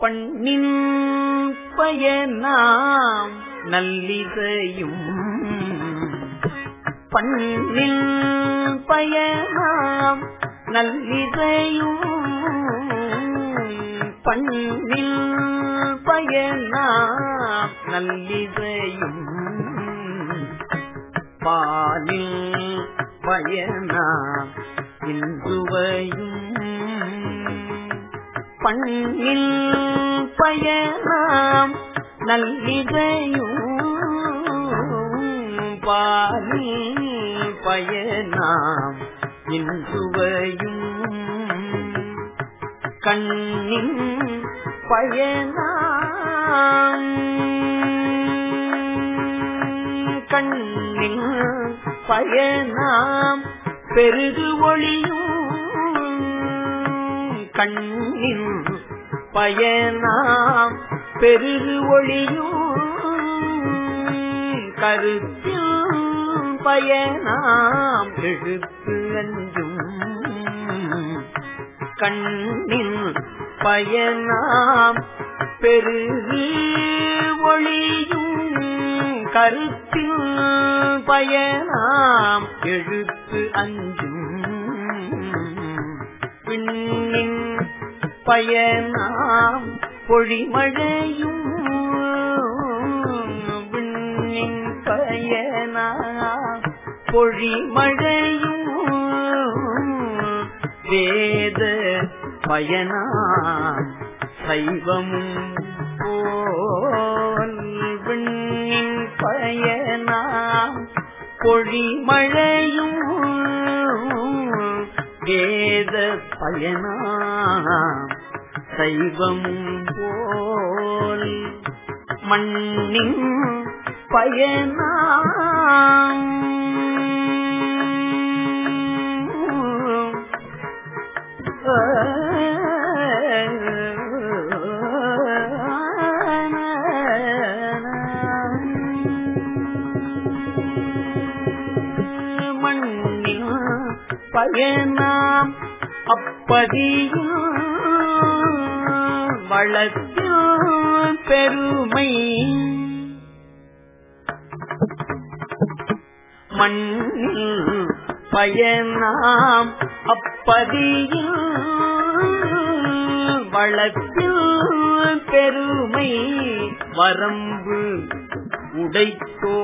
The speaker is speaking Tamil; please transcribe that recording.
பண்ணின் பயனாம் நல்லிசையும் பண்ணின் பயனாம் நல்லிசையும் பண்ணில் பயனாம் நல்லிசையும் பாலில் பயனாம் இன்றுவையும் பண்ணில் பயணம் நல்லிதையும் பாலி பயனாம் இன்றுவையும் கண்ணின் பயனாம் கண்ணின் பயனாம் பெருகு ஒளியும் கண்ணின் பயனாம் பெருகு ஒளியும் கருத்தும் பயனாம் எழுத்து அஞ்சும் கண்ணின் பயனாம் பெருகு ஒளியும் கருத்தில் பயனாம் எழுத்து அஞ்சும் பின்னின் பயனாம் பொழிமழையும் விண்ணின் பயனாம் பொழிமழையும் வேத பயனாம் சைவமும் போல் விண்ணின் பயனாம் பொழிமழையும் வேத பயனாம் சைவம் போல் மண்ணின் பயனாம். மண்ணின் பயனாம். அப்படியும் வளர்க்கும் பெருமை. மண்ணில் பயனாம் அப்படியும் வளர்க்கும் பெருமை. வரம்பு உடைத்தோ